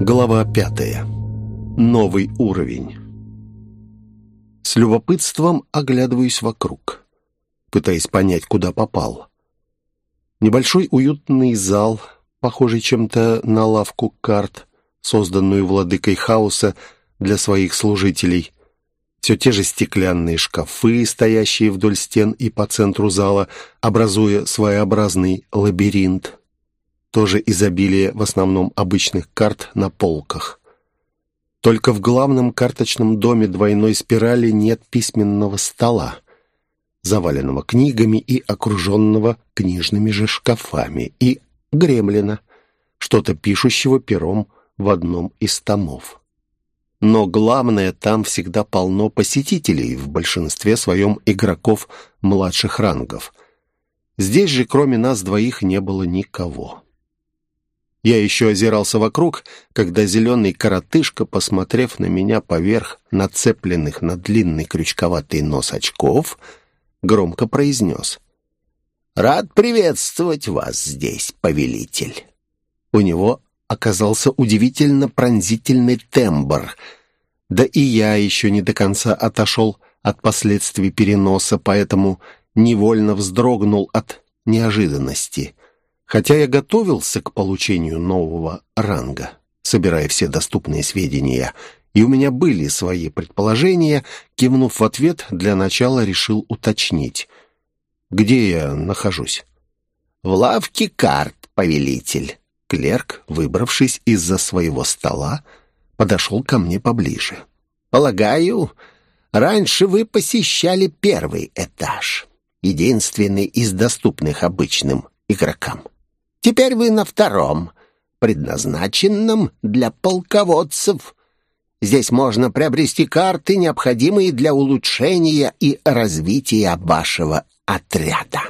Глава пятая. Новый уровень. С любопытством оглядываюсь вокруг, пытаясь понять, куда попал. Небольшой уютный зал, похожий чем-то на лавку карт, созданную владыкой хаоса для своих служителей. Все те же стеклянные шкафы, стоящие вдоль стен и по центру зала, образуя своеобразный лабиринт тоже изобилие в основном обычных карт на полках. Только в главном карточном доме двойной спирали нет письменного стола, заваленного книгами и окруженного книжными же шкафами, и гремлина, что-то пишущего пером в одном из томов. Но главное, там всегда полно посетителей, в большинстве своем игроков младших рангов. Здесь же, кроме нас двоих, не было никого. Я еще озирался вокруг, когда зеленый коротышка, посмотрев на меня поверх нацепленных на длинный крючковатый нос очков, громко произнес. «Рад приветствовать вас здесь, повелитель». У него оказался удивительно пронзительный тембр. Да и я еще не до конца отошел от последствий переноса, поэтому невольно вздрогнул от неожиданности хотя я готовился к получению нового ранга, собирая все доступные сведения, и у меня были свои предположения, кивнув в ответ, для начала решил уточнить. Где я нахожусь? «В лавке карт, повелитель». Клерк, выбравшись из-за своего стола, подошел ко мне поближе. «Полагаю, раньше вы посещали первый этаж, единственный из доступных обычным игрокам. Теперь вы на втором, предназначенном для полководцев. Здесь можно приобрести карты, необходимые для улучшения и развития вашего отряда.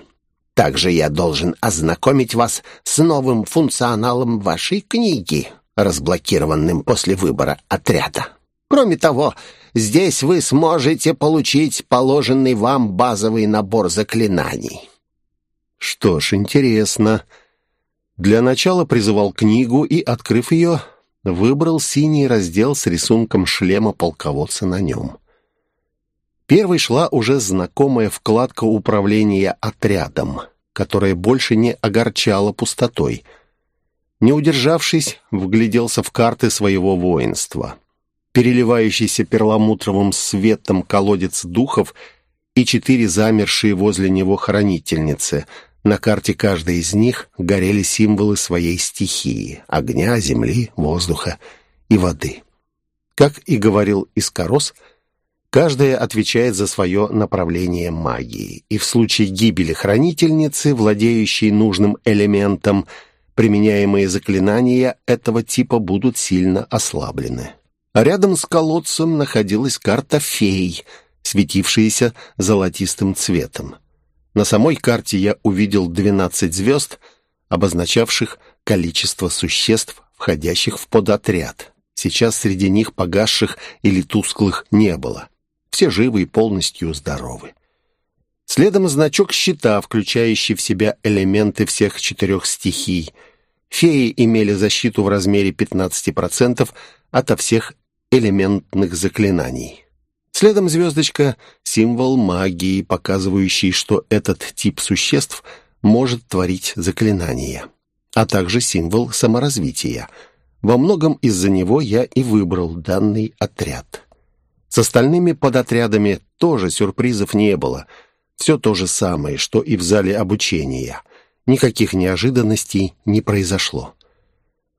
Также я должен ознакомить вас с новым функционалом вашей книги, разблокированным после выбора отряда. Кроме того, здесь вы сможете получить положенный вам базовый набор заклинаний. Что ж, интересно. Для начала призывал книгу и, открыв ее, выбрал синий раздел с рисунком шлема полководца на нем. Первой шла уже знакомая вкладка управления отрядом, которая больше не огорчала пустотой. Не удержавшись, вгляделся в карты своего воинства. Переливающийся перламутровым светом колодец духов и четыре замершие возле него хранительницы — на карте каждой из них горели символы своей стихии — огня, земли, воздуха и воды. Как и говорил Искорос, каждая отвечает за свое направление магии, и в случае гибели хранительницы, владеющей нужным элементом, применяемые заклинания этого типа будут сильно ослаблены. А рядом с колодцем находилась карта фей, светившаяся золотистым цветом. На самой карте я увидел 12 звезд, обозначавших количество существ, входящих в подотряд. Сейчас среди них погасших или тусклых не было. Все живы и полностью здоровы. Следом значок щита, включающий в себя элементы всех четырех стихий. Феи имели защиту в размере 15% ото всех элементных заклинаний. Следом звездочка — символ магии, показывающий, что этот тип существ может творить заклинания, а также символ саморазвития. Во многом из-за него я и выбрал данный отряд. С остальными подотрядами тоже сюрпризов не было. Все то же самое, что и в зале обучения. Никаких неожиданностей не произошло.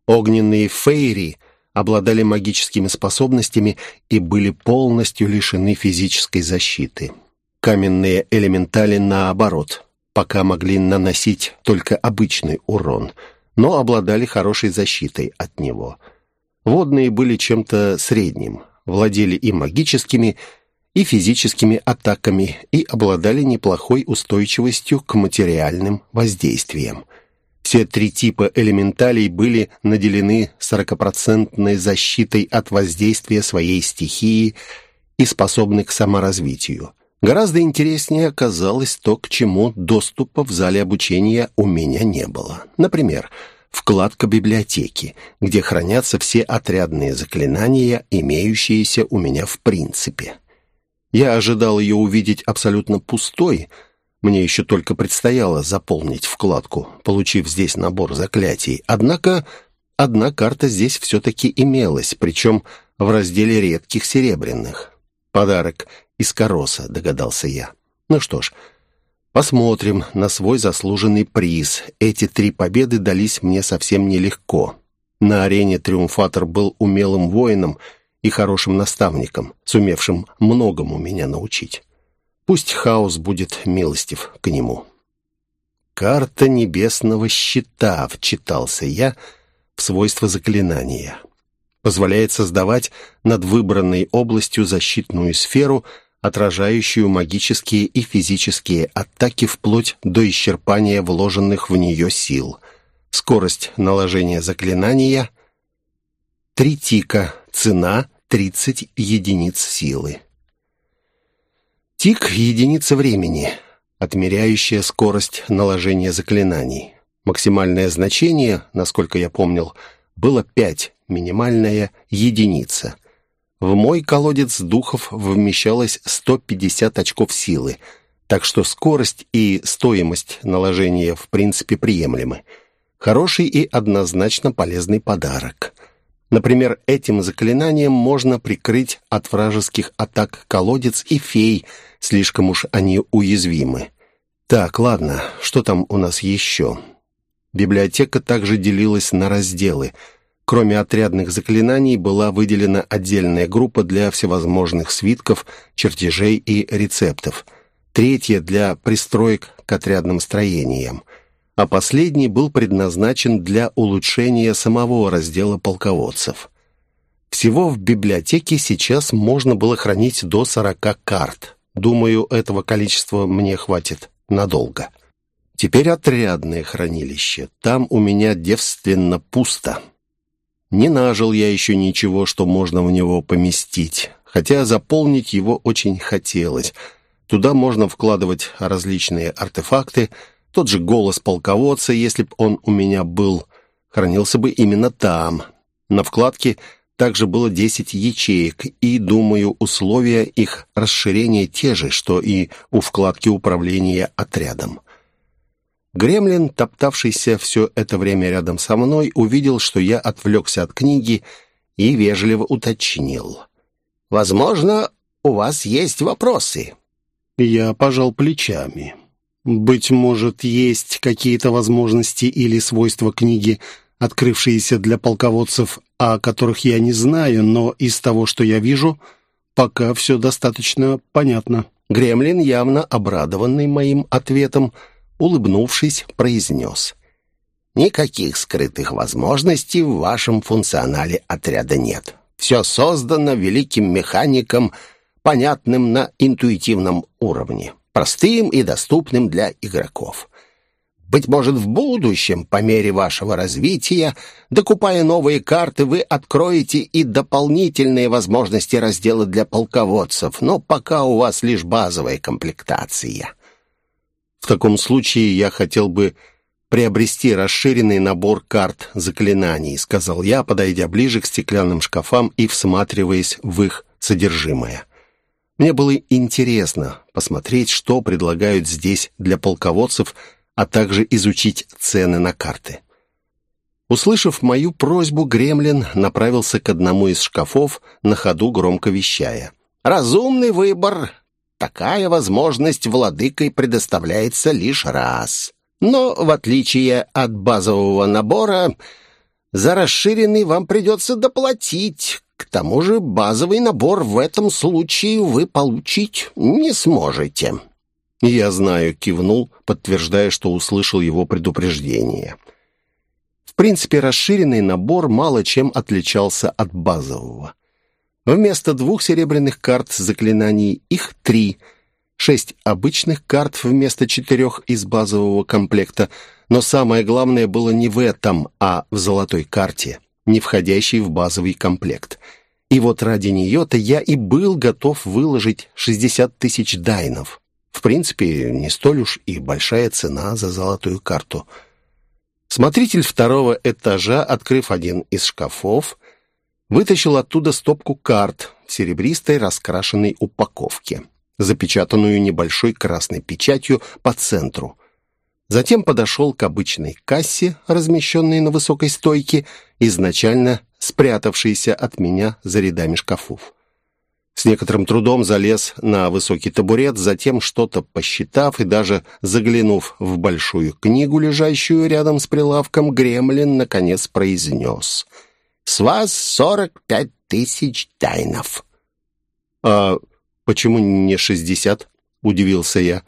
Огненные фейри — обладали магическими способностями и были полностью лишены физической защиты. Каменные элементали, наоборот, пока могли наносить только обычный урон, но обладали хорошей защитой от него. Водные были чем-то средним, владели и магическими, и физическими атаками и обладали неплохой устойчивостью к материальным воздействиям. Все три типа элементалей были наделены сорокопроцентной защитой от воздействия своей стихии и способны к саморазвитию. Гораздо интереснее оказалось то, к чему доступа в зале обучения у меня не было. Например, вкладка библиотеки, где хранятся все отрядные заклинания, имеющиеся у меня в принципе. Я ожидал ее увидеть абсолютно пустой, мне еще только предстояло заполнить вкладку, получив здесь набор заклятий. Однако одна карта здесь все-таки имелась, причем в разделе редких серебряных. Подарок из Короса, догадался я. Ну что ж, посмотрим на свой заслуженный приз. Эти три победы дались мне совсем нелегко. На арене Триумфатор был умелым воином и хорошим наставником, сумевшим многому меня научить. Пусть хаос будет милостив к нему. «Карта небесного щита», — вчитался я в свойства заклинания. Позволяет создавать над выбранной областью защитную сферу, отражающую магические и физические атаки вплоть до исчерпания вложенных в нее сил. Скорость наложения заклинания — три тика, цена — 30 единиц силы. Тик — единица времени, отмеряющая скорость наложения заклинаний. Максимальное значение, насколько я помнил, было 5, минимальная — единица. В мой колодец духов вмещалось 150 очков силы, так что скорость и стоимость наложения в принципе приемлемы. Хороший и однозначно полезный подарок. Например, этим заклинанием можно прикрыть от вражеских атак колодец и фей, слишком уж они уязвимы. Так, ладно, что там у нас еще? Библиотека также делилась на разделы — Кроме отрядных заклинаний была выделена отдельная группа для всевозможных свитков, чертежей и рецептов. Третья для пристроек к отрядным строениям. А последний был предназначен для улучшения самого раздела полководцев. Всего в библиотеке сейчас можно было хранить до 40 карт. Думаю, этого количества мне хватит надолго. Теперь отрядное хранилище. Там у меня девственно пусто. Не нажил я еще ничего, что можно в него поместить, хотя заполнить его очень хотелось. Туда можно вкладывать различные артефакты, тот же голос полководца, если б он у меня был, хранился бы именно там. На вкладке также было 10 ячеек, и, думаю, условия их расширения те же, что и у вкладки управления отрядом. Гремлин, топтавшийся все это время рядом со мной, увидел, что я отвлекся от книги и вежливо уточнил. «Возможно, у вас есть вопросы?» Я пожал плечами. «Быть может, есть какие-то возможности или свойства книги, открывшиеся для полководцев, о которых я не знаю, но из того, что я вижу, пока все достаточно понятно». Гремлин, явно обрадованный моим ответом, — улыбнувшись, произнес. «Никаких скрытых возможностей в вашем функционале отряда нет. Все создано великим механиком, понятным на интуитивном уровне, простым и доступным для игроков. Быть может, в будущем, по мере вашего развития, докупая новые карты, вы откроете и дополнительные возможности раздела для полководцев, но пока у вас лишь базовая комплектация». В таком случае я хотел бы приобрести расширенный набор карт заклинаний, сказал я, подойдя ближе к стеклянным шкафам и всматриваясь в их содержимое. Мне было интересно посмотреть, что предлагают здесь для полководцев, а также изучить цены на карты. Услышав мою просьбу, Гремлин направился к одному из шкафов, на ходу громко вещая. «Разумный выбор. Такая возможность владыкой предоставляется лишь раз. Но, в отличие от базового набора, за расширенный вам придется доплатить. К тому же базовый набор в этом случае вы получить не сможете». «Я знаю», — кивнул, подтверждая, что услышал его предупреждение. В принципе, расширенный набор мало чем отличался от базового. Вместо двух серебряных карт заклинаний их три. Шесть обычных карт вместо четырех из базового комплекта. Но самое главное было не в этом, а в золотой карте, не входящей в базовый комплект. И вот ради нее-то я и был готов выложить 60 тысяч дайнов. В принципе, не столь уж и большая цена за золотую карту. Смотритель второго этажа, открыв один из шкафов, вытащил оттуда стопку карт в серебристой раскрашенной упаковке, запечатанную небольшой красной печатью по центру. Затем подошел к обычной кассе, размещенной на высокой стойке, изначально спрятавшейся от меня за рядами шкафов. С некоторым трудом залез на высокий табурет, затем, что-то посчитав и даже заглянув в большую книгу, лежащую рядом с прилавком, Гремлин наконец произнес. «С вас сорок пять тысяч тайнов». «А почему не шестьдесят?» — удивился я.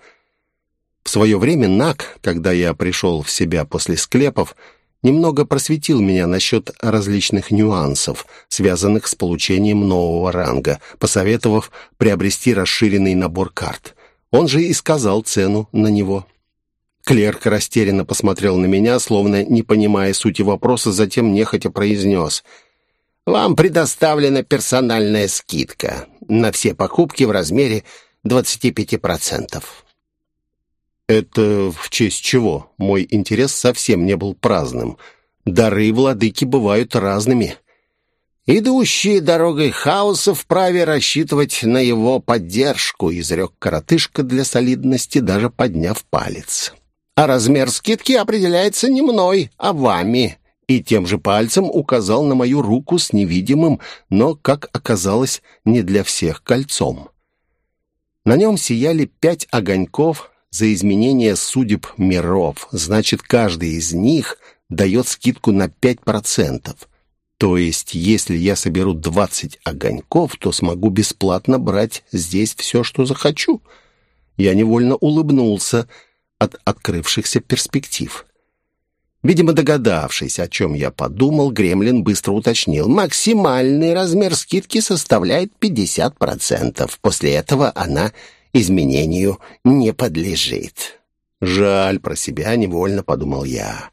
В свое время НАК, когда я пришел в себя после склепов, немного просветил меня насчет различных нюансов, связанных с получением нового ранга, посоветовав приобрести расширенный набор карт. Он же и сказал цену на него. Клерк растерянно посмотрел на меня, словно не понимая сути вопроса, затем нехотя произнес. «Вам предоставлена персональная скидка на все покупки в размере 25%. Это в честь чего? Мой интерес совсем не был праздным. Дары владыки бывают разными. «Идущие дорогой хаоса вправе рассчитывать на его поддержку», изрек коротышка для солидности, даже подняв палец. «А размер скидки определяется не мной, а вами» и тем же пальцем указал на мою руку с невидимым, но, как оказалось, не для всех кольцом. На нем сияли пять огоньков, за изменение судеб миров. Значит, каждый из них дает скидку на 5%. То есть, если я соберу 20 огоньков, то смогу бесплатно брать здесь все, что захочу. Я невольно улыбнулся от открывшихся перспектив. Видимо, догадавшись, о чем я подумал, Гремлин быстро уточнил. Максимальный размер скидки составляет 50%. После этого она изменению не подлежит. Жаль, про себя невольно подумал я.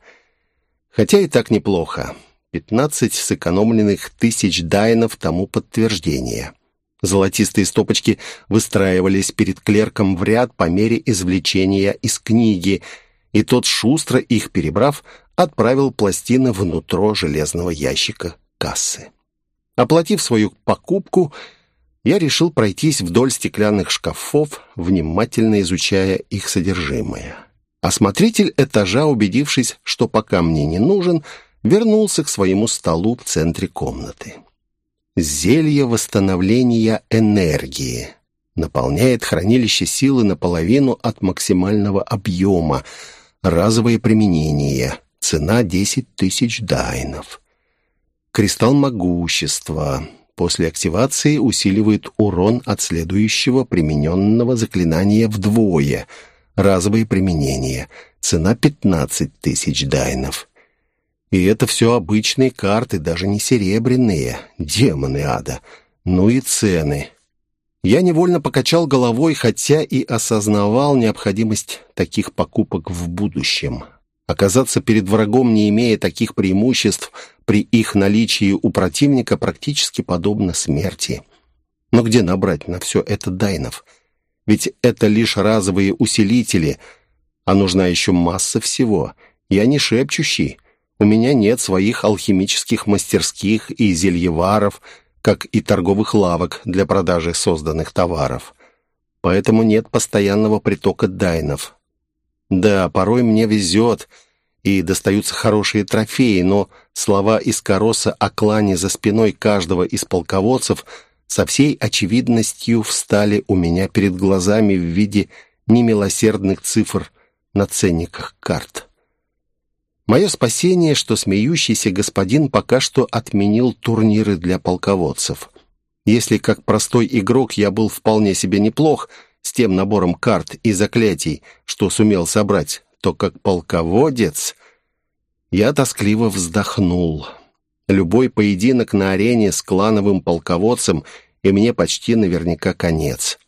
Хотя и так неплохо. Пятнадцать сэкономленных тысяч дайнов тому подтверждение. Золотистые стопочки выстраивались перед клерком в ряд по мере извлечения из книги, и тот, шустро их перебрав, отправил пластины внутрь железного ящика кассы. Оплатив свою покупку, я решил пройтись вдоль стеклянных шкафов, внимательно изучая их содержимое. Осмотритель этажа, убедившись, что пока мне не нужен, вернулся к своему столу в центре комнаты. Зелье восстановления энергии. Наполняет хранилище силы наполовину от максимального объема. Разовое применение. Цена 10 тысяч дайнов. Кристалл могущества после активации усиливает урон от следующего примененного заклинания вдвое. Разовые применения. Цена 15 тысяч дайнов. И это все обычные карты, даже не серебряные. Демоны ада. Ну и цены. Я невольно покачал головой, хотя и осознавал необходимость таких покупок в будущем. Оказаться перед врагом, не имея таких преимуществ, при их наличии у противника практически подобно смерти. Но где набрать на все это дайнов? Ведь это лишь разовые усилители, а нужна еще масса всего. Я не шепчущий. У меня нет своих алхимических мастерских и зельеваров, как и торговых лавок для продажи созданных товаров. Поэтому нет постоянного притока дайнов. Да, порой мне везет, и достаются хорошие трофеи, но слова из Короса о клане за спиной каждого из полководцев со всей очевидностью встали у меня перед глазами в виде немилосердных цифр на ценниках карт. Мое спасение, что смеющийся господин пока что отменил турниры для полководцев. Если как простой игрок я был вполне себе неплох с тем набором карт и заклятий, что сумел собрать, то как полководец я тоскливо вздохнул. Любой поединок на арене с клановым полководцем, и мне почти наверняка конец.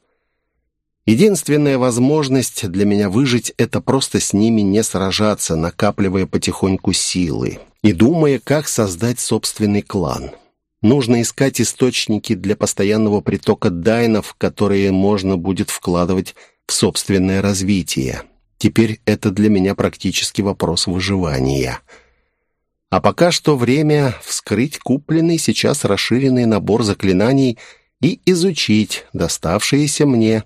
Единственная возможность для меня выжить — это просто с ними не сражаться, накапливая потихоньку силы и думая, как создать собственный клан. Нужно искать источники для постоянного притока дайнов, которые можно будет вкладывать в собственное развитие. Теперь это для меня практически вопрос выживания. А пока что время вскрыть купленный сейчас расширенный набор заклинаний и изучить доставшиеся мне,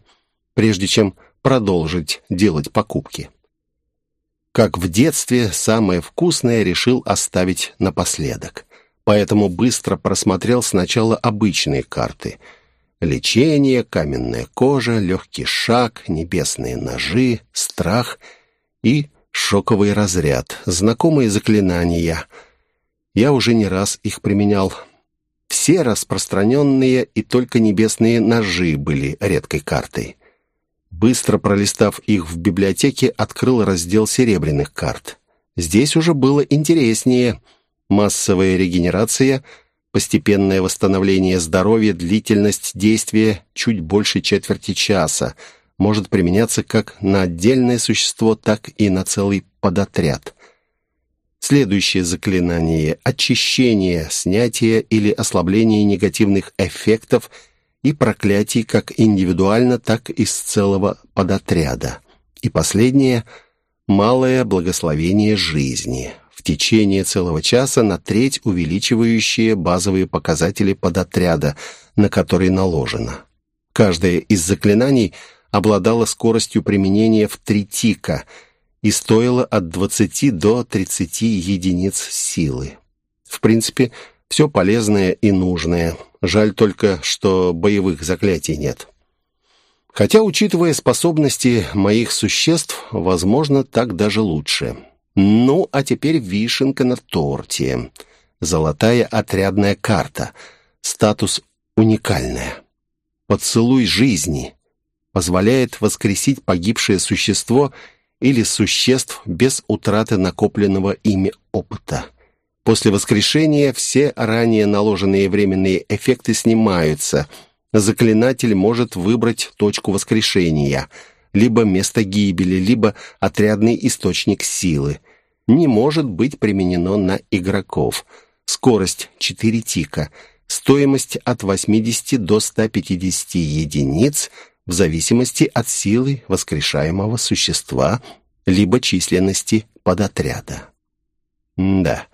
прежде чем продолжить делать покупки. Как в детстве, самое вкусное решил оставить напоследок. Поэтому быстро просмотрел сначала обычные карты. Лечение, каменная кожа, легкий шаг, небесные ножи, страх и шоковый разряд. Знакомые заклинания. Я уже не раз их применял. Все распространенные и только небесные ножи были редкой картой. Быстро пролистав их в библиотеке, открыл раздел серебряных карт. Здесь уже было интереснее. Массовая регенерация, постепенное восстановление здоровья, длительность действия чуть больше четверти часа. Может применяться как на отдельное существо, так и на целый подотряд. Следующее заклинание – очищение, снятие или ослабление негативных эффектов – и проклятий как индивидуально, так и с целого подотряда. И последнее – малое благословение жизни, в течение целого часа на треть увеличивающие базовые показатели подотряда, на который наложено. Каждое из заклинаний обладало скоростью применения в три тика и стоило от 20 до 30 единиц силы. В принципе, все полезное и нужное. Жаль только, что боевых заклятий нет. Хотя, учитывая способности моих существ, возможно, так даже лучше. Ну, а теперь вишенка на торте. Золотая отрядная карта. Статус уникальная. Поцелуй жизни. Позволяет воскресить погибшее существо или существ без утраты накопленного ими опыта. После воскрешения все ранее наложенные временные эффекты снимаются. Заклинатель может выбрать точку воскрешения, либо место гибели, либо отрядный источник силы. Не может быть применено на игроков. Скорость 4 тика. Стоимость от 80 до 150 единиц в зависимости от силы воскрешаемого существа либо численности подотряда. М да.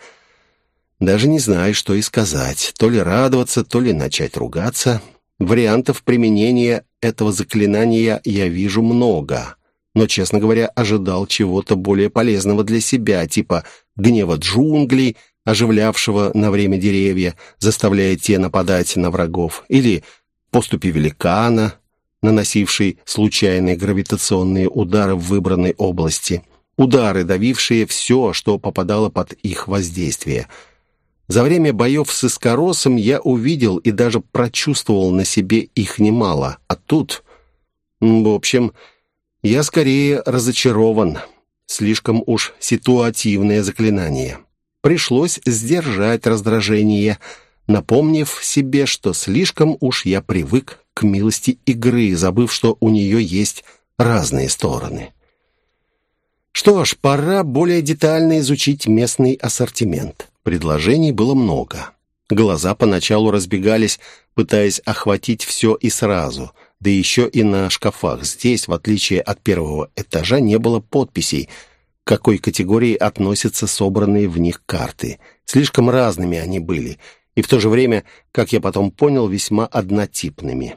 Даже не знаю, что и сказать. То ли радоваться, то ли начать ругаться. Вариантов применения этого заклинания я вижу много. Но, честно говоря, ожидал чего-то более полезного для себя, типа гнева джунглей, оживлявшего на время деревья, заставляя те нападать на врагов, или поступи великана, наносивший случайные гравитационные удары в выбранной области, удары, давившие все, что попадало под их воздействие – за время боев с Искоросом я увидел и даже прочувствовал на себе их немало. А тут... В общем, я скорее разочарован. Слишком уж ситуативное заклинание. Пришлось сдержать раздражение, напомнив себе, что слишком уж я привык к милости игры, забыв, что у нее есть разные стороны. Что ж, пора более детально изучить местный ассортимент. Предложений было много. Глаза поначалу разбегались, пытаясь охватить все и сразу. Да еще и на шкафах. Здесь, в отличие от первого этажа, не было подписей, к какой категории относятся собранные в них карты. Слишком разными они были. И в то же время, как я потом понял, весьма однотипными.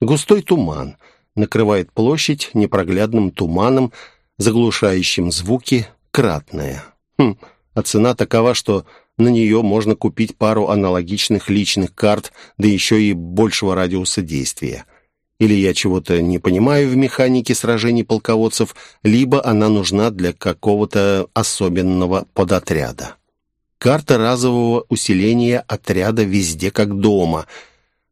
Густой туман накрывает площадь непроглядным туманом, заглушающим звуки, кратная. Хм, а цена такова, что на нее можно купить пару аналогичных личных карт, да еще и большего радиуса действия. Или я чего-то не понимаю в механике сражений полководцев, либо она нужна для какого-то особенного подотряда. Карта разового усиления отряда везде как дома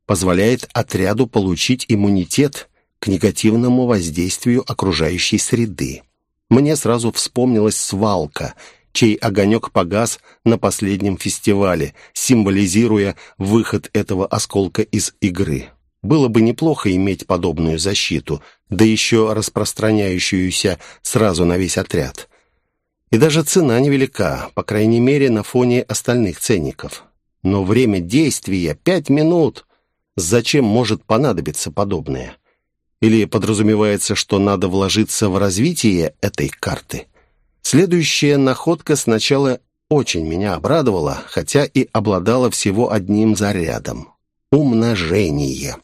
позволяет отряду получить иммунитет к негативному воздействию окружающей среды. Мне сразу вспомнилась свалка — чей огонек погас на последнем фестивале, символизируя выход этого осколка из игры. Было бы неплохо иметь подобную защиту, да еще распространяющуюся сразу на весь отряд. И даже цена невелика, по крайней мере, на фоне остальных ценников. Но время действия — пять минут. Зачем может понадобиться подобное? Или подразумевается, что надо вложиться в развитие этой карты? Следующая находка сначала очень меня обрадовала, хотя и обладала всего одним зарядом. Умножение.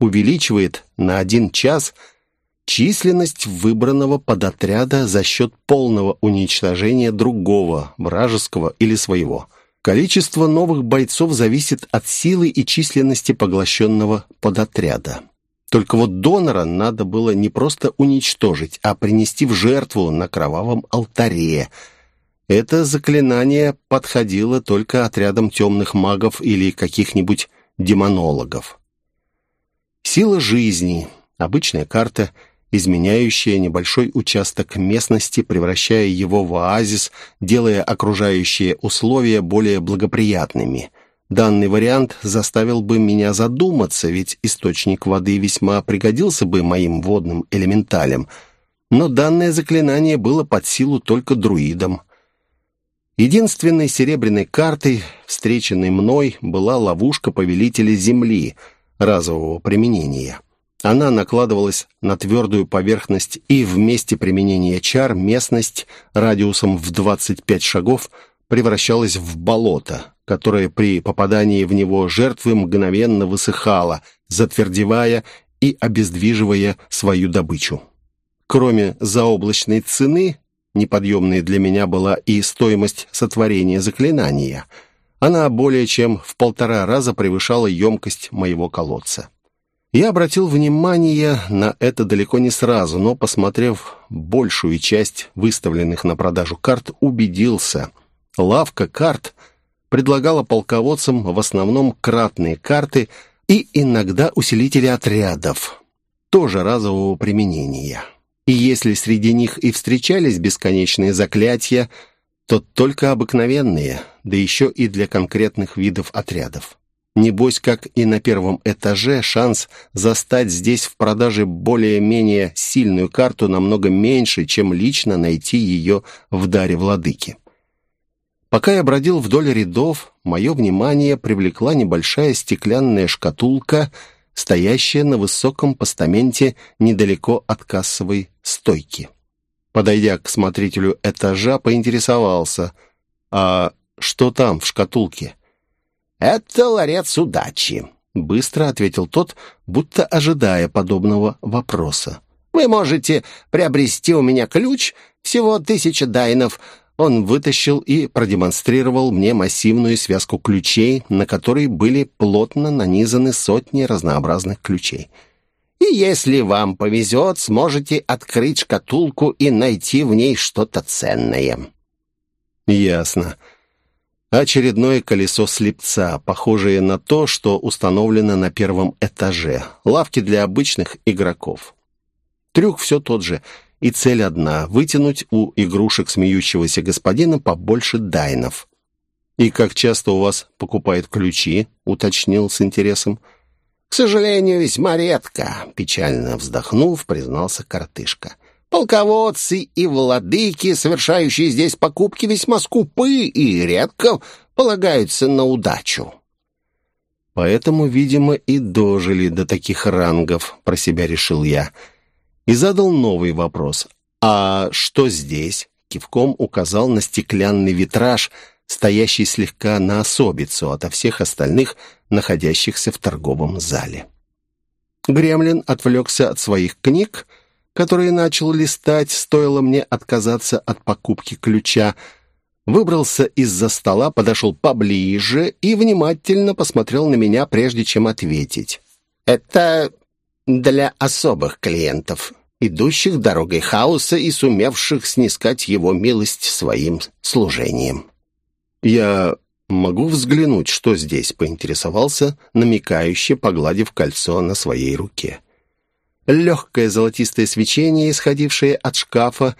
Увеличивает на один час численность выбранного подотряда за счет полного уничтожения другого, вражеского или своего. Количество новых бойцов зависит от силы и численности поглощенного подотряда. Только вот донора надо было не просто уничтожить, а принести в жертву на кровавом алтаре. Это заклинание подходило только отрядам темных магов или каких-нибудь демонологов. Сила жизни. Обычная карта, изменяющая небольшой участок местности, превращая его в оазис, делая окружающие условия более благоприятными. Данный вариант заставил бы меня задуматься, ведь источник воды весьма пригодился бы моим водным элементалям. Но данное заклинание было под силу только друидам. Единственной серебряной картой, встреченной мной, была ловушка Повелителя Земли разового применения. Она накладывалась на твердую поверхность, и в месте применения чар местность радиусом в 25 шагов превращалась в болото, которое при попадании в него жертвы мгновенно высыхало, затвердевая и обездвиживая свою добычу. Кроме заоблачной цены, неподъемной для меня была и стоимость сотворения заклинания. Она более чем в полтора раза превышала емкость моего колодца. Я обратил внимание на это далеко не сразу, но, посмотрев большую часть выставленных на продажу карт, убедился. Лавка карт — предлагала полководцам в основном кратные карты и иногда усилители отрядов, тоже разового применения. И если среди них и встречались бесконечные заклятия, то только обыкновенные, да еще и для конкретных видов отрядов. Небось, как и на первом этаже, шанс застать здесь в продаже более-менее сильную карту намного меньше, чем лично найти ее в даре владыки. Пока я бродил вдоль рядов, мое внимание привлекла небольшая стеклянная шкатулка, стоящая на высоком постаменте недалеко от кассовой стойки. Подойдя к смотрителю этажа, поинтересовался, «А что там в шкатулке?» «Это ларец удачи», — быстро ответил тот, будто ожидая подобного вопроса. «Вы можете приобрести у меня ключ, всего тысяча дайнов, он вытащил и продемонстрировал мне массивную связку ключей, на которой были плотно нанизаны сотни разнообразных ключей. И если вам повезет, сможете открыть шкатулку и найти в ней что-то ценное. Ясно. Очередное колесо слепца, похожее на то, что установлено на первом этаже. Лавки для обычных игроков. Трюк все тот же — и цель одна — вытянуть у игрушек смеющегося господина побольше дайнов. «И как часто у вас покупают ключи?» — уточнил с интересом. «К сожалению, весьма редко», — печально вздохнув, признался коротышка. «Полководцы и владыки, совершающие здесь покупки, весьма скупы и редко полагаются на удачу». «Поэтому, видимо, и дожили до таких рангов», — про себя решил я — и задал новый вопрос. «А что здесь?» Кивком указал на стеклянный витраж, стоящий слегка на особицу ото всех остальных, находящихся в торговом зале. Гремлин отвлекся от своих книг, которые начал листать, стоило мне отказаться от покупки ключа, выбрался из-за стола, подошел поближе и внимательно посмотрел на меня, прежде чем ответить. «Это для особых клиентов идущих дорогой хаоса и сумевших снискать его милость своим служением. «Я могу взглянуть, что здесь?» — поинтересовался, намекающе погладив кольцо на своей руке. Легкое золотистое свечение, исходившее от шкафа,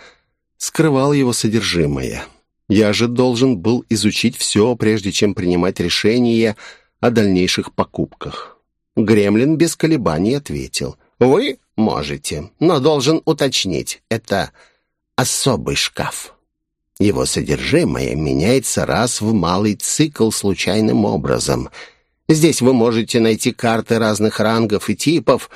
скрывало его содержимое. Я же должен был изучить все, прежде чем принимать решение о дальнейших покупках. Гремлин без колебаний ответил. «Вы Можете, но должен уточнить, это особый шкаф. Его содержимое меняется раз в малый цикл случайным образом. Здесь вы можете найти карты разных рангов и типов,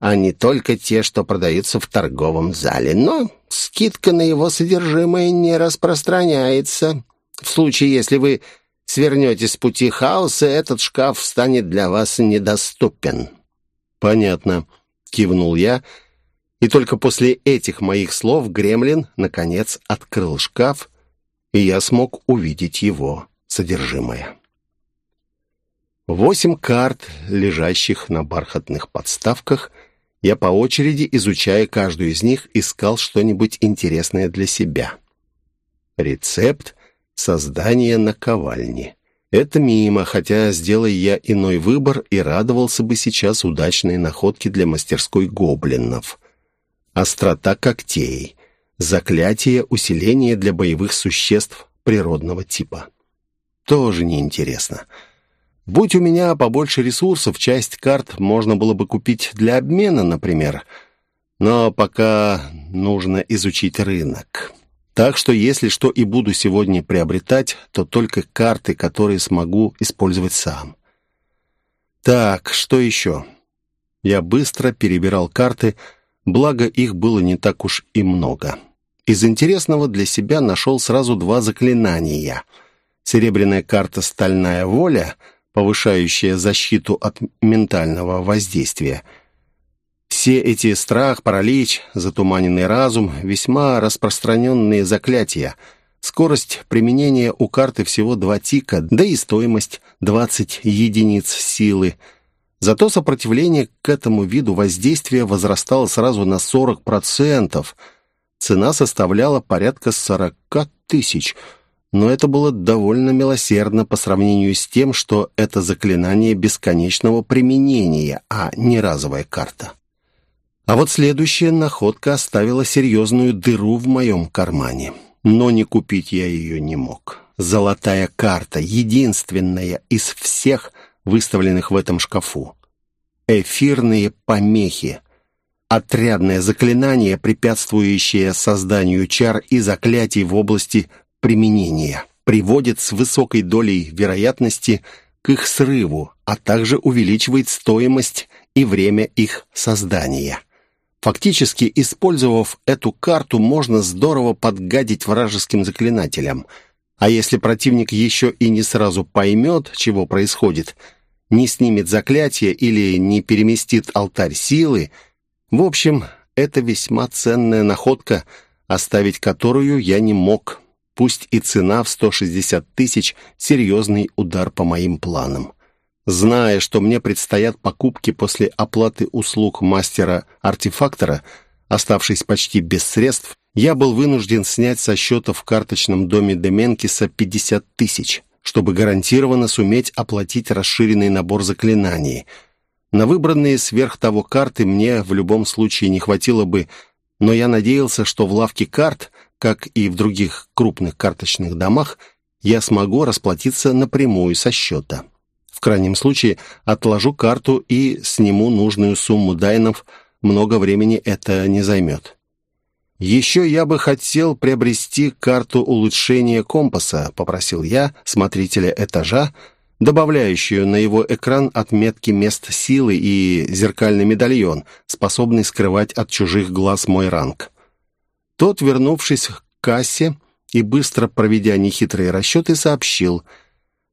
а не только те, что продаются в торговом зале. Но скидка на его содержимое не распространяется. В случае, если вы свернете с пути хаоса, этот шкаф станет для вас недоступен». «Понятно», — кивнул я, и только после этих моих слов Гремлин, наконец, открыл шкаф, и я смог увидеть его содержимое. Восемь карт, лежащих на бархатных подставках — я по очереди, изучая каждую из них, искал что-нибудь интересное для себя. Рецепт создания наковальни. Это мимо, хотя, сделай я иной выбор, и радовался бы сейчас удачной находке для мастерской гоблинов. Острота когтей. Заклятие усиления для боевых существ природного типа. Тоже неинтересно. интересно. Будь у меня побольше ресурсов, часть карт можно было бы купить для обмена, например. Но пока нужно изучить рынок. Так что если что и буду сегодня приобретать, то только карты, которые смогу использовать сам. Так, что еще? Я быстро перебирал карты, благо их было не так уж и много. Из интересного для себя нашел сразу два заклинания. Серебряная карта «Стальная воля» — повышающая защиту от ментального воздействия. Все эти страх, паралич, затуманенный разум – весьма распространенные заклятия. Скорость применения у карты всего два тика, да и стоимость – 20 единиц силы. Зато сопротивление к этому виду воздействия возрастало сразу на 40%. Цена составляла порядка 40 тысяч – но это было довольно милосердно по сравнению с тем, что это заклинание бесконечного применения, а не разовая карта. А вот следующая находка оставила серьезную дыру в моем кармане. Но не купить я ее не мог. Золотая карта, единственная из всех выставленных в этом шкафу. Эфирные помехи. Отрядное заклинание, препятствующее созданию чар и заклятий в области применения приводит с высокой долей вероятности к их срыву, а также увеличивает стоимость и время их создания. Фактически, использовав эту карту, можно здорово подгадить вражеским заклинателям. А если противник еще и не сразу поймет, чего происходит, не снимет заклятие или не переместит алтарь силы, в общем, это весьма ценная находка, оставить которую я не мог пусть и цена в 160 тысяч – серьезный удар по моим планам. Зная, что мне предстоят покупки после оплаты услуг мастера-артефактора, оставшись почти без средств, я был вынужден снять со счета в карточном доме Деменкиса 50 тысяч, чтобы гарантированно суметь оплатить расширенный набор заклинаний. На выбранные сверх того карты мне в любом случае не хватило бы, но я надеялся, что в лавке карт как и в других крупных карточных домах, я смогу расплатиться напрямую со счета. В крайнем случае отложу карту и сниму нужную сумму дайнов, много времени это не займет. «Еще я бы хотел приобрести карту улучшения компаса», — попросил я смотрителя этажа, добавляющую на его экран отметки мест силы и зеркальный медальон, способный скрывать от чужих глаз мой ранг. Тот, вернувшись к кассе и быстро проведя нехитрые расчеты, сообщил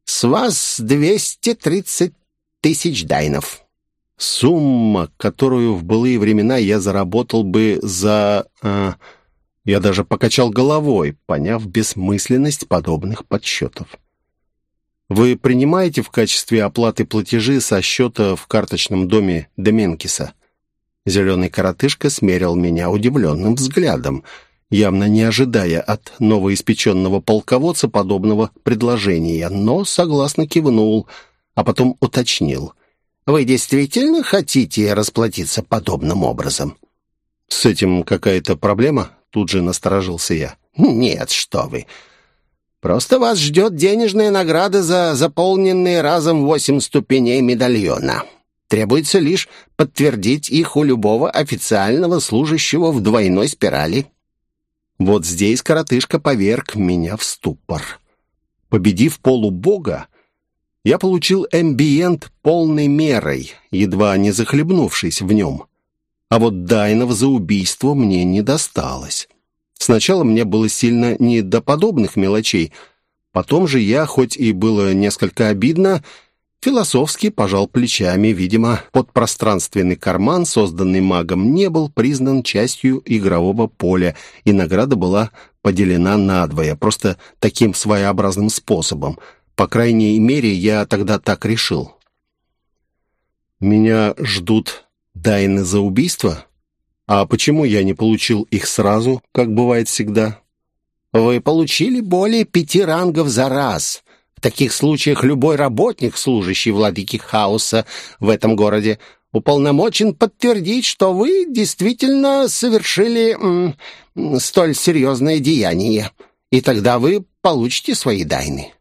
«С вас 230 тысяч дайнов». Сумма, которую в былые времена я заработал бы за... Э, я даже покачал головой, поняв бессмысленность подобных подсчетов. Вы принимаете в качестве оплаты платежи со счета в карточном доме Деменкиса? Зеленый коротышка смерил меня удивленным взглядом, явно не ожидая от новоиспеченного полководца подобного предложения, но согласно кивнул, а потом уточнил. «Вы действительно хотите расплатиться подобным образом?» «С этим какая-то проблема?» Тут же насторожился я. «Нет, что вы. Просто вас ждет денежная награда за заполненные разом восемь ступеней медальона». Требуется лишь подтвердить их у любого официального служащего в двойной спирали. Вот здесь коротышка поверг меня в ступор. Победив полубога, я получил эмбиент полной мерой, едва не захлебнувшись в нем. А вот Дайнов за убийство мне не досталось. Сначала мне было сильно не до подобных мелочей. Потом же я, хоть и было несколько обидно, философски пожал плечами. Видимо, подпространственный карман, созданный магом, не был признан частью игрового поля, и награда была поделена надвое, просто таким своеобразным способом. По крайней мере, я тогда так решил. «Меня ждут дайны за убийство?» А почему я не получил их сразу, как бывает всегда? Вы получили более пяти рангов за раз. В таких случаях любой работник, служащий владыки хаоса в этом городе, уполномочен подтвердить, что вы действительно совершили м, столь серьезное деяние. И тогда вы получите свои дайны.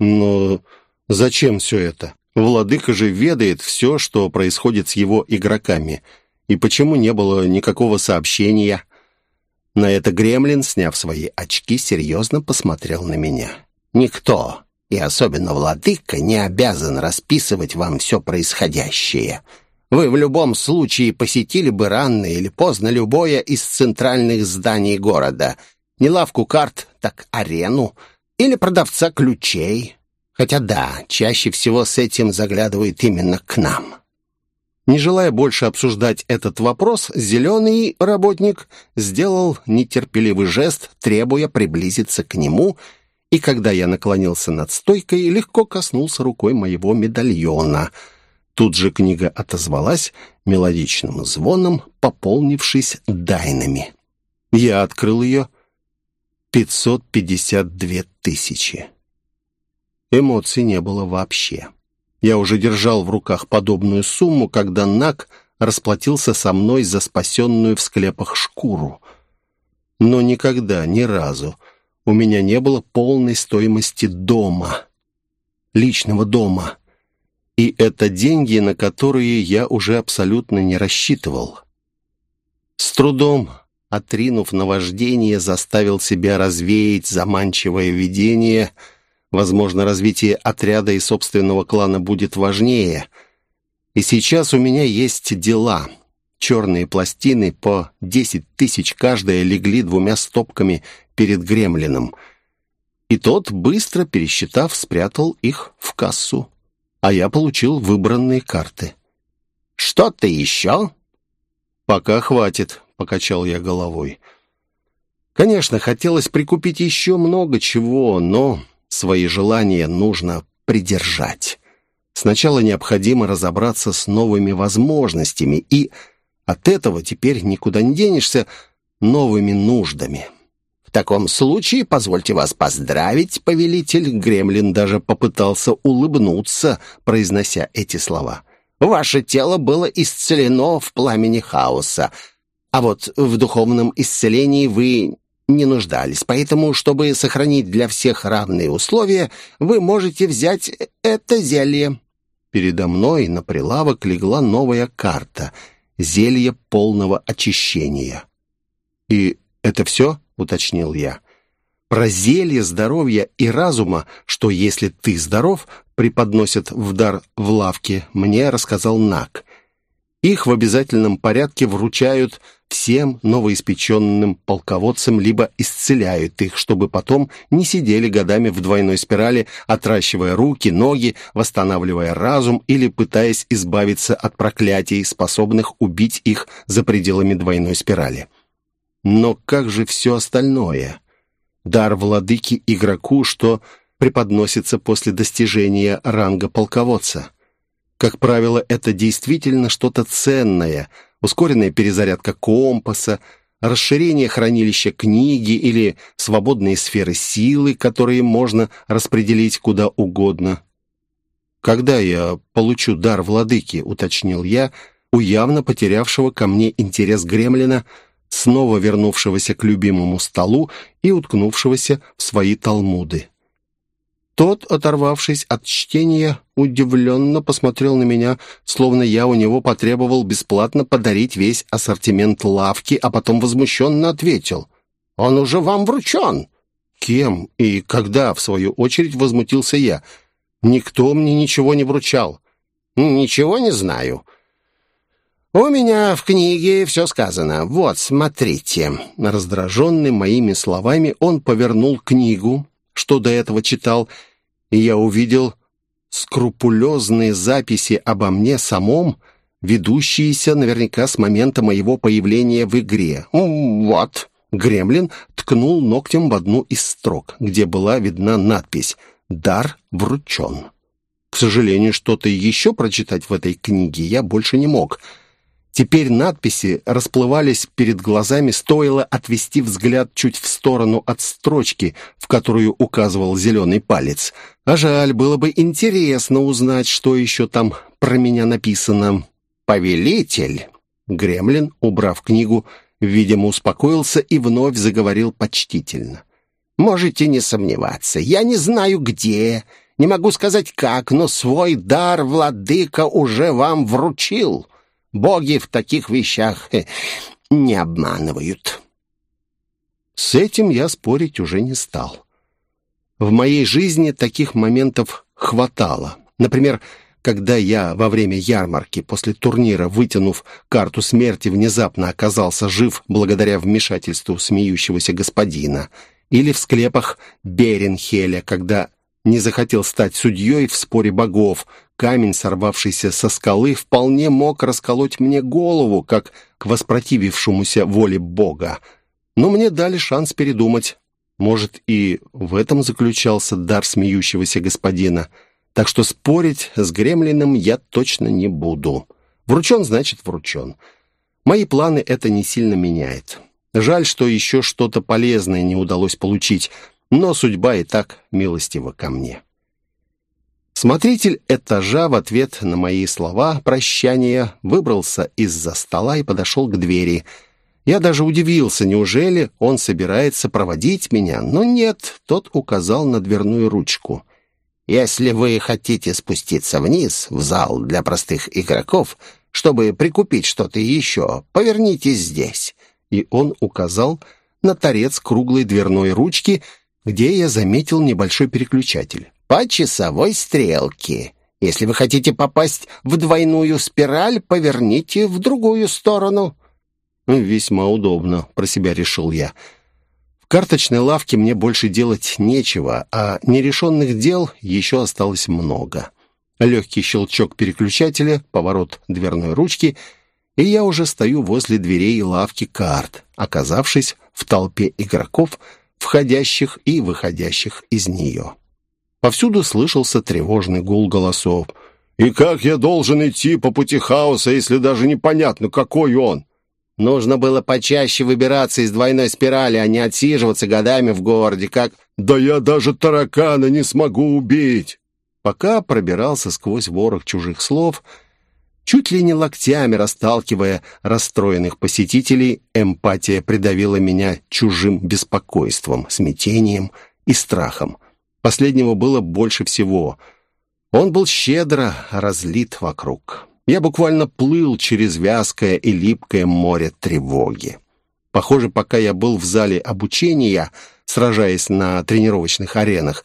Но зачем все это? Владыка же ведает все, что происходит с его игроками — и почему не было никакого сообщения? На это Гремлин, сняв свои очки, серьезно посмотрел на меня. «Никто, и особенно владыка, не обязан расписывать вам все происходящее. Вы в любом случае посетили бы рано или поздно любое из центральных зданий города. Не лавку карт, так арену или продавца ключей. Хотя да, чаще всего с этим заглядывают именно к нам». Не желая больше обсуждать этот вопрос, зеленый работник сделал нетерпеливый жест, требуя приблизиться к нему, и когда я наклонился над стойкой, легко коснулся рукой моего медальона. Тут же книга отозвалась мелодичным звоном, пополнившись дайнами. Я открыл ее. 552 тысячи. Эмоций не было вообще. Я уже держал в руках подобную сумму, когда Нак расплатился со мной за спасенную в склепах шкуру. Но никогда, ни разу у меня не было полной стоимости дома, личного дома. И это деньги, на которые я уже абсолютно не рассчитывал. С трудом, отринув наваждение, заставил себя развеять заманчивое видение — Возможно, развитие отряда и собственного клана будет важнее. И сейчас у меня есть дела. Черные пластины по десять тысяч каждая легли двумя стопками перед гремлином. И тот, быстро пересчитав, спрятал их в кассу. А я получил выбранные карты. «Что-то еще?» «Пока хватит», — покачал я головой. Конечно, хотелось прикупить еще много чего, но Свои желания нужно придержать. Сначала необходимо разобраться с новыми возможностями и от этого теперь никуда не денешься новыми нуждами. В таком случае позвольте вас поздравить, повелитель. Гремлин даже попытался улыбнуться, произнося эти слова. Ваше тело было исцелено в пламени хаоса, а вот в духовном исцелении вы не нуждались, поэтому, чтобы сохранить для всех равные условия, вы можете взять это зелье». Передо мной на прилавок легла новая карта — зелье полного очищения. «И это все?» — уточнил я. «Про зелье здоровья и разума, что если ты здоров, преподносят в дар в лавке, мне рассказал Нак. Их в обязательном порядке вручают всем новоиспеченным полководцам, либо исцеляют их, чтобы потом не сидели годами в двойной спирали, отращивая руки, ноги, восстанавливая разум или пытаясь избавиться от проклятий, способных убить их за пределами двойной спирали. Но как же все остальное? Дар владыки игроку, что преподносится после достижения ранга полководца. Как правило, это действительно что-то ценное – ускоренная перезарядка компаса, расширение хранилища книги или свободные сферы силы, которые можно распределить куда угодно. «Когда я получу дар владыки?» — уточнил я, у явно потерявшего ко мне интерес гремлина, снова вернувшегося к любимому столу и уткнувшегося в свои талмуды. Тот, оторвавшись от чтения, удивленно посмотрел на меня, словно я у него потребовал бесплатно подарить весь ассортимент лавки, а потом возмущенно ответил. «Он уже вам вручен!» «Кем и когда?» — в свою очередь возмутился я. «Никто мне ничего не вручал». «Ничего не знаю». «У меня в книге все сказано. Вот, смотрите». Раздраженный моими словами, он повернул книгу, что до этого читал, и я увидел скрупулезные записи обо мне самом, ведущиеся наверняка с момента моего появления в игре. «Вот». Гремлин ткнул ногтем в одну из строк, где была видна надпись «Дар вручен». К сожалению, что-то еще прочитать в этой книге я больше не мог. Теперь надписи расплывались перед глазами, стоило отвести взгляд чуть в сторону от строчки, в которую указывал зеленый палец. А жаль, было бы интересно узнать, что еще там про меня написано. «Повелитель!» Гремлин, убрав книгу, видимо, успокоился и вновь заговорил почтительно. «Можете не сомневаться, я не знаю где, не могу сказать как, но свой дар владыка уже вам вручил. Боги в таких вещах э, не обманывают». С этим я спорить уже не стал. В моей жизни таких моментов хватало. Например, когда я во время ярмарки после турнира, вытянув карту смерти, внезапно оказался жив благодаря вмешательству смеющегося господина, или в склепах Беренхеля, когда не захотел стать судьей в споре богов, камень, сорвавшийся со скалы, вполне мог расколоть мне голову, как к воспротивившемуся воле бога. Но мне дали шанс передумать. Может, и в этом заключался дар смеющегося господина — так что спорить с Гремлиным я точно не буду. Вручен, значит, вручен. Мои планы это не сильно меняет. Жаль, что еще что-то полезное не удалось получить, но судьба и так милостива ко мне. Смотритель этажа в ответ на мои слова прощания выбрался из-за стола и подошел к двери. Я даже удивился, неужели он собирается проводить меня, но нет, тот указал на дверную ручку. Если вы хотите спуститься вниз, в зал для простых игроков, чтобы прикупить что-то еще, повернитесь здесь». И он указал на торец круглой дверной ручки, где я заметил небольшой переключатель. «По часовой стрелке. Если вы хотите попасть в двойную спираль, поверните в другую сторону». «Весьма удобно», — про себя решил я карточной лавке мне больше делать нечего, а нерешенных дел еще осталось много. Легкий щелчок переключателя, поворот дверной ручки, и я уже стою возле дверей лавки карт, оказавшись в толпе игроков, входящих и выходящих из нее. Повсюду слышался тревожный гул голосов. «И как я должен идти по пути хаоса, если даже непонятно, какой он?» Нужно было почаще выбираться из двойной спирали, а не отсиживаться годами в городе, как... «Да я даже таракана не смогу убить!» Пока пробирался сквозь ворох чужих слов, чуть ли не локтями расталкивая расстроенных посетителей, эмпатия придавила меня чужим беспокойством, смятением и страхом. Последнего было больше всего. Он был щедро разлит вокруг. Я буквально плыл через вязкое и липкое море тревоги. Похоже, пока я был в зале обучения, сражаясь на тренировочных аренах,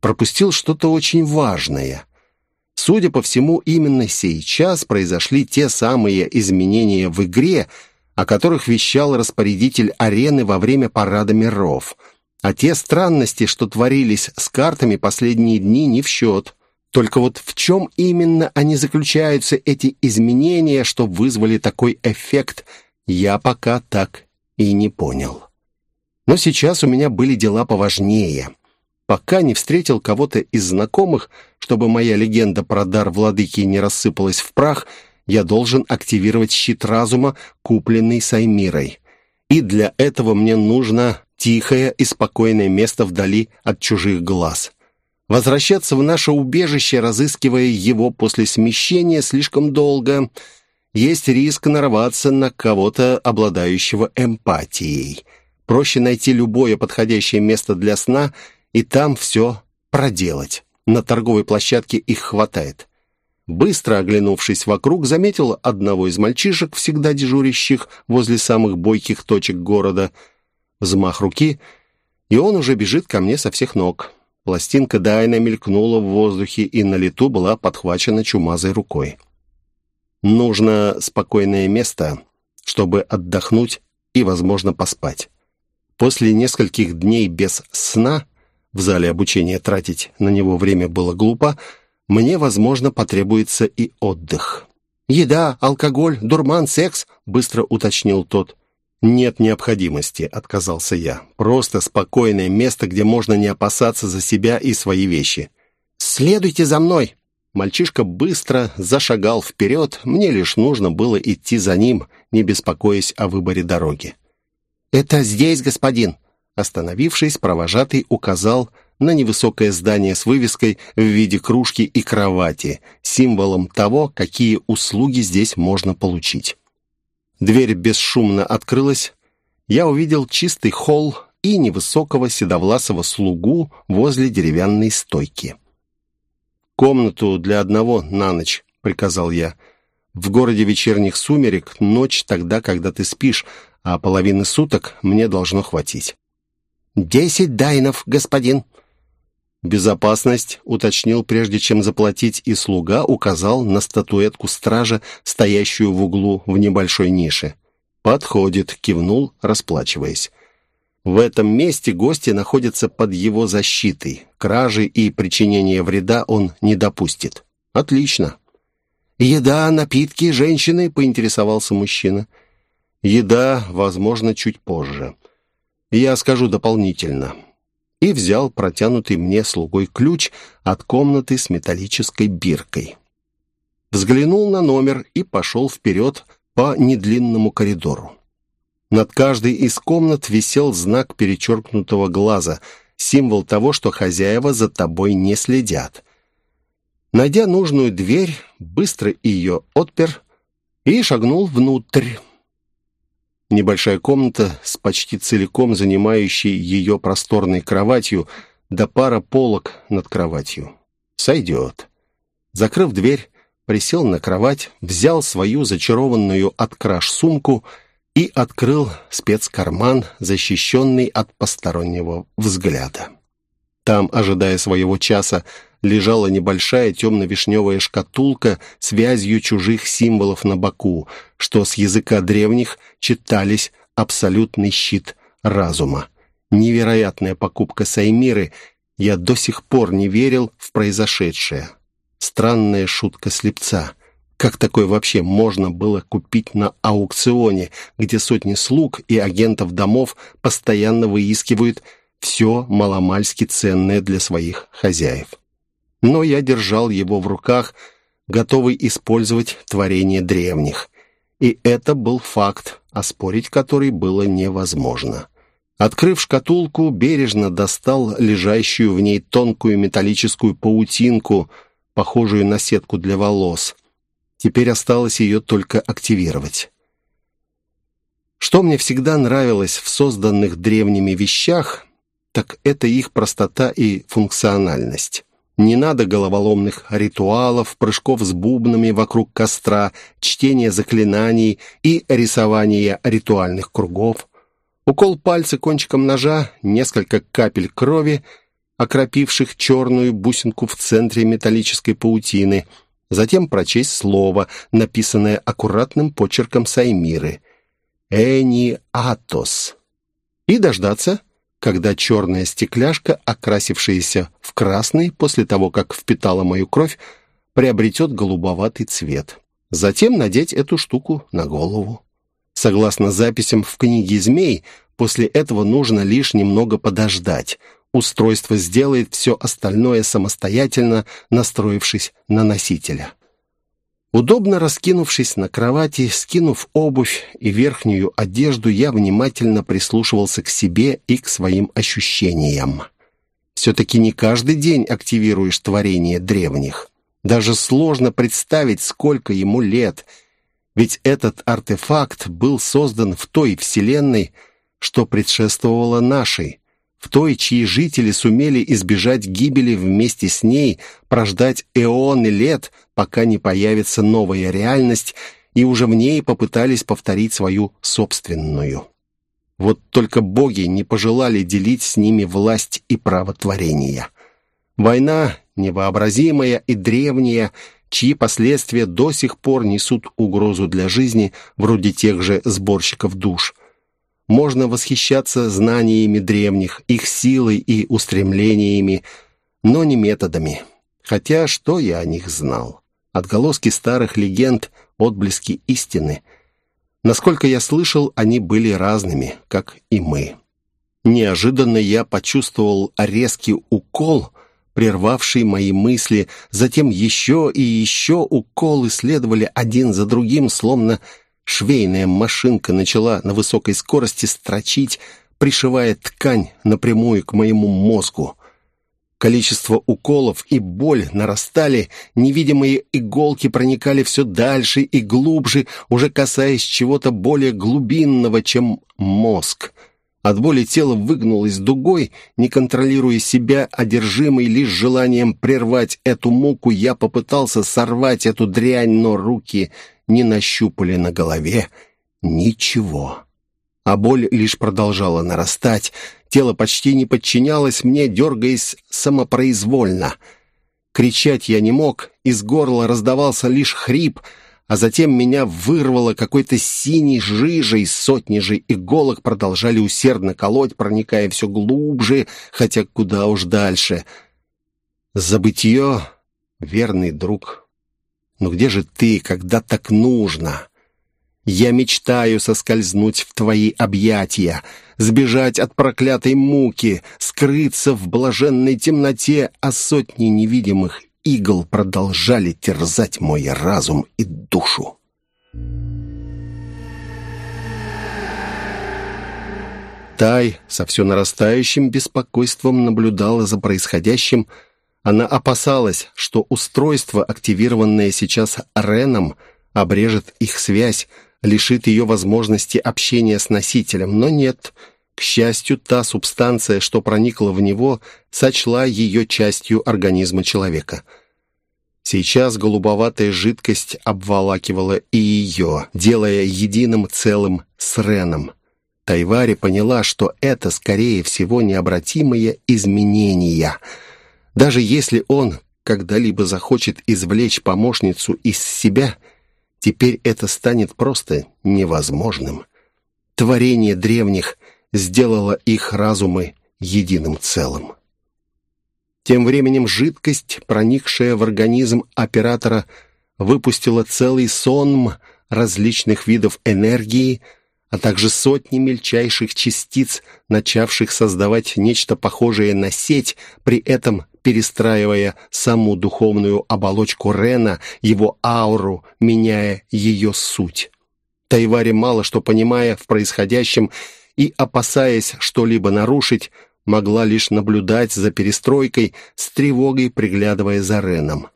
пропустил что-то очень важное. Судя по всему, именно сейчас произошли те самые изменения в игре, о которых вещал распорядитель арены во время парада миров. А те странности, что творились с картами последние дни, не в счет. Только вот в чем именно они заключаются, эти изменения, что вызвали такой эффект, я пока так и не понял. Но сейчас у меня были дела поважнее. Пока не встретил кого-то из знакомых, чтобы моя легенда про дар владыки не рассыпалась в прах, я должен активировать щит разума, купленный Саймирой. И для этого мне нужно тихое и спокойное место вдали от чужих глаз. Возвращаться в наше убежище, разыскивая его после смещения, слишком долго. Есть риск нарваться на кого-то, обладающего эмпатией. Проще найти любое подходящее место для сна и там все проделать. На торговой площадке их хватает. Быстро оглянувшись вокруг, заметил одного из мальчишек, всегда дежурящих возле самых бойких точек города. Взмах руки, и он уже бежит ко мне со всех ног. Пластинка Дайна мелькнула в воздухе и на лету была подхвачена чумазой рукой. Нужно спокойное место, чтобы отдохнуть и, возможно, поспать. После нескольких дней без сна, в зале обучения тратить на него время было глупо, мне, возможно, потребуется и отдых. «Еда, алкоголь, дурман, секс», — быстро уточнил тот. «Нет необходимости», — отказался я. «Просто спокойное место, где можно не опасаться за себя и свои вещи». «Следуйте за мной!» Мальчишка быстро зашагал вперед, мне лишь нужно было идти за ним, не беспокоясь о выборе дороги. «Это здесь, господин!» Остановившись, провожатый указал на невысокое здание с вывеской в виде кружки и кровати, символом того, какие услуги здесь можно получить. Дверь бесшумно открылась. Я увидел чистый холл и невысокого седовласого слугу возле деревянной стойки. «Комнату для одного на ночь», — приказал я. «В городе вечерних сумерек ночь тогда, когда ты спишь, а половины суток мне должно хватить». «Десять дайнов, господин». «Безопасность», — уточнил, прежде чем заплатить, и слуга указал на статуэтку стража, стоящую в углу в небольшой нише. «Подходит», — кивнул, расплачиваясь. В этом месте гости находятся под его защитой. Кражи и причинения вреда он не допустит. Отлично. «Еда, напитки, женщины?» — поинтересовался мужчина. «Еда, возможно, чуть позже. Я скажу дополнительно». И взял протянутый мне слугой ключ от комнаты с металлической биркой. Взглянул на номер и пошел вперед по недлинному коридору. Над каждой из комнат висел знак перечеркнутого глаза, символ того, что хозяева за тобой не следят. Найдя нужную дверь, быстро ее отпер и шагнул внутрь. Небольшая комната с почти целиком занимающей ее просторной кроватью да пара полок над кроватью. Сойдет. Закрыв дверь, присел на кровать, взял свою зачарованную от краж сумку — и открыл спецкарман, защищенный от постороннего взгляда. Там, ожидая своего часа, лежала небольшая темно-вишневая шкатулка с вязью чужих символов на боку, что с языка древних читались «абсолютный щит разума». Невероятная покупка Саймиры, я до сих пор не верил в произошедшее. Странная шутка слепца — как такое вообще можно было купить на аукционе, где сотни слуг и агентов домов постоянно выискивают все маломальски ценное для своих хозяев? Но я держал его в руках, готовый использовать творение древних. И это был факт, оспорить который было невозможно. Открыв шкатулку, бережно достал лежащую в ней тонкую металлическую паутинку, похожую на сетку для волос. Теперь осталось ее только активировать. Что мне всегда нравилось в созданных древними вещах, так это их простота и функциональность. Не надо головоломных ритуалов, прыжков с бубнами вокруг костра, чтения заклинаний и рисования ритуальных кругов. Укол пальца кончиком ножа, несколько капель крови, окропивших черную бусинку в центре металлической паутины — затем прочесть слово, написанное аккуратным почерком Саймиры «Эни Атос» и дождаться, когда черная стекляшка, окрасившаяся в красный после того, как впитала мою кровь, приобретет голубоватый цвет. Затем надеть эту штуку на голову. Согласно записям в книге «Змей», после этого нужно лишь немного подождать – Устройство сделает все остальное самостоятельно, настроившись на носителя. Удобно раскинувшись на кровати, скинув обувь и верхнюю одежду, я внимательно прислушивался к себе и к своим ощущениям. Все-таки не каждый день активируешь творение древних. Даже сложно представить, сколько ему лет. Ведь этот артефакт был создан в той вселенной, что предшествовала нашей, в той, чьи жители сумели избежать гибели вместе с ней, прождать эоны лет, пока не появится новая реальность, и уже в ней попытались повторить свою собственную. Вот только боги не пожелали делить с ними власть и право творения. Война, невообразимая и древняя, чьи последствия до сих пор несут угрозу для жизни, вроде тех же сборщиков душ. Можно восхищаться знаниями древних, их силой и устремлениями, но не методами. Хотя что я о них знал? Отголоски старых легенд, отблески истины. Насколько я слышал, они были разными, как и мы. Неожиданно я почувствовал резкий укол, прервавший мои мысли, затем еще и еще уколы следовали один за другим, словно Швейная машинка начала на высокой скорости строчить, пришивая ткань напрямую к моему мозгу. Количество уколов и боль нарастали, невидимые иголки проникали все дальше и глубже, уже касаясь чего-то более глубинного, чем мозг. От боли тело выгнулось дугой, не контролируя себя, одержимый лишь желанием прервать эту муку, я попытался сорвать эту дрянь, но руки не нащупали на голове ничего. А боль лишь продолжала нарастать, тело почти не подчинялось мне, дергаясь самопроизвольно. Кричать я не мог, из горла раздавался лишь хрип, а затем меня вырвало какой-то синей жижей, сотни же иголок продолжали усердно колоть, проникая все глубже, хотя куда уж дальше. Забытье, верный друг, но где же ты, когда так нужно? Я мечтаю соскользнуть в твои объятия, сбежать от проклятой муки, скрыться в блаженной темноте, а сотни невидимых игл продолжали терзать мой разум и душу. Тай со все нарастающим беспокойством наблюдала за происходящим, она опасалась, что устройство, активированное сейчас Реном, обрежет их связь, лишит ее возможности общения с носителем, но нет. К счастью, та субстанция, что проникла в него, сочла ее частью организма человека. Сейчас голубоватая жидкость обволакивала и ее, делая единым целым с Реном. Тайвари поняла, что это, скорее всего, необратимые изменения — даже если он когда-либо захочет извлечь помощницу из себя, теперь это станет просто невозможным. Творение древних сделало их разумы единым целым. Тем временем жидкость, проникшая в организм оператора, выпустила целый сонм различных видов энергии, а также сотни мельчайших частиц, начавших создавать нечто похожее на сеть, при этом перестраивая саму духовную оболочку Рена, его ауру, меняя ее суть. Тайвари, мало что понимая в происходящем и опасаясь что-либо нарушить, могла лишь наблюдать за перестройкой, с тревогой приглядывая за Реном.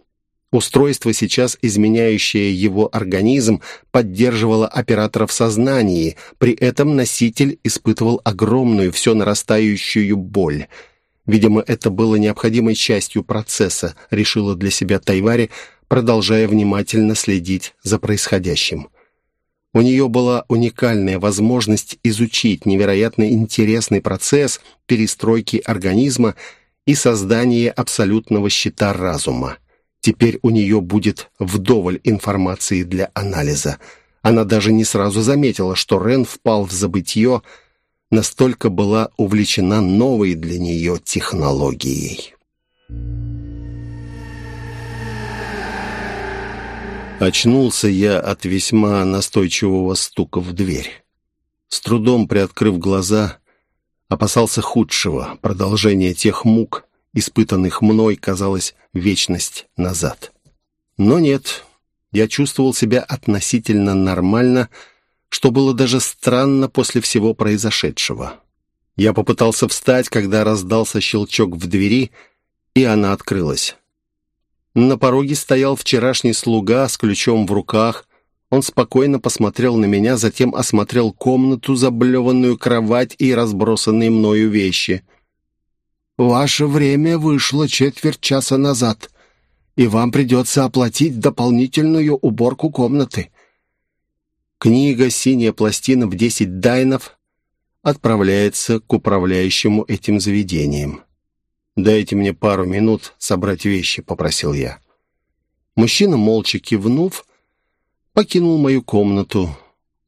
Устройство, сейчас изменяющее его организм, поддерживало оператора в сознании, при этом носитель испытывал огромную, все нарастающую боль – Видимо, это было необходимой частью процесса, решила для себя Тайвари, продолжая внимательно следить за происходящим. У нее была уникальная возможность изучить невероятно интересный процесс перестройки организма и создания абсолютного щита разума. Теперь у нее будет вдоволь информации для анализа. Она даже не сразу заметила, что Рен впал в забытье, настолько была увлечена новой для нее технологией. Очнулся я от весьма настойчивого стука в дверь. С трудом приоткрыв глаза, опасался худшего, продолжения тех мук, испытанных мной, казалось, вечность назад. Но нет, я чувствовал себя относительно нормально, что было даже странно после всего произошедшего. Я попытался встать, когда раздался щелчок в двери, и она открылась. На пороге стоял вчерашний слуга с ключом в руках. Он спокойно посмотрел на меня, затем осмотрел комнату, заблеванную кровать и разбросанные мною вещи. «Ваше время вышло четверть часа назад, и вам придется оплатить дополнительную уборку комнаты. Книга «Синяя пластина» в 10 дайнов отправляется к управляющему этим заведением. «Дайте мне пару минут собрать вещи», — попросил я. Мужчина, молча кивнув, покинул мою комнату.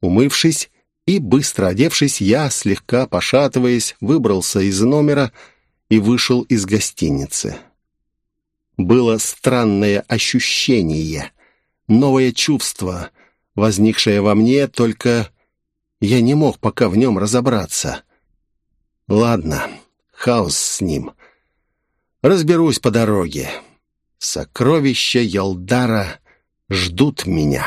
Умывшись и быстро одевшись, я, слегка пошатываясь, выбрался из номера и вышел из гостиницы. Было странное ощущение, новое чувство, возникшее во мне, только я не мог пока в нем разобраться. Ладно, хаос с ним. Разберусь по дороге. Сокровища Ялдара ждут меня».